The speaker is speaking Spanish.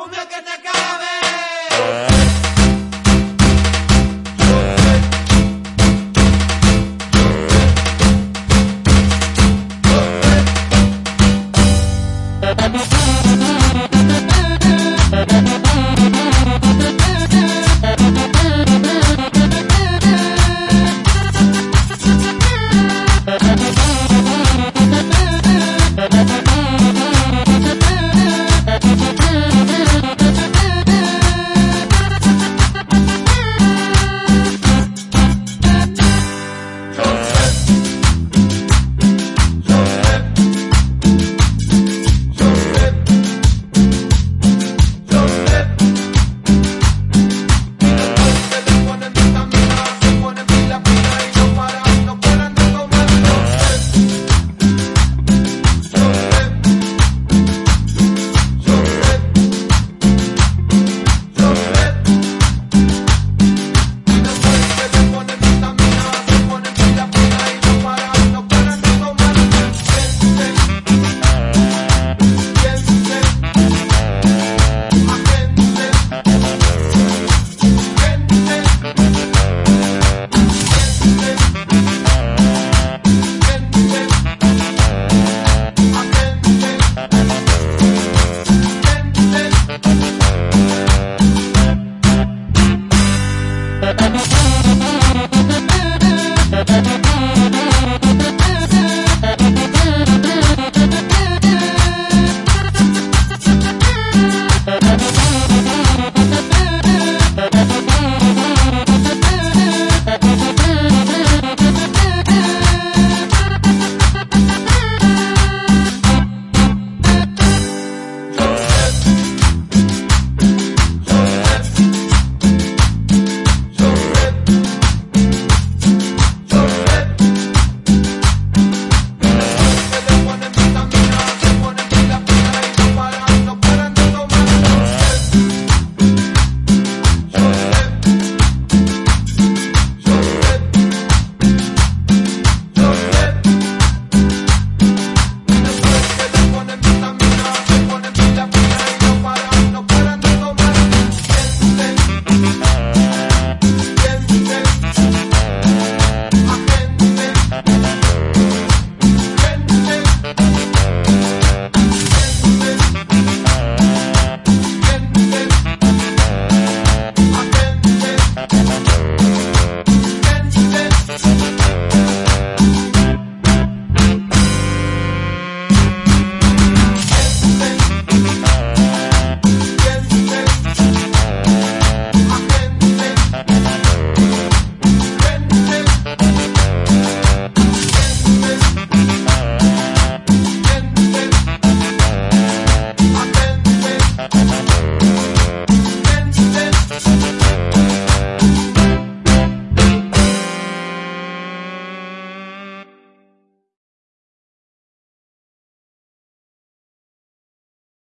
Cumbia que te cabe.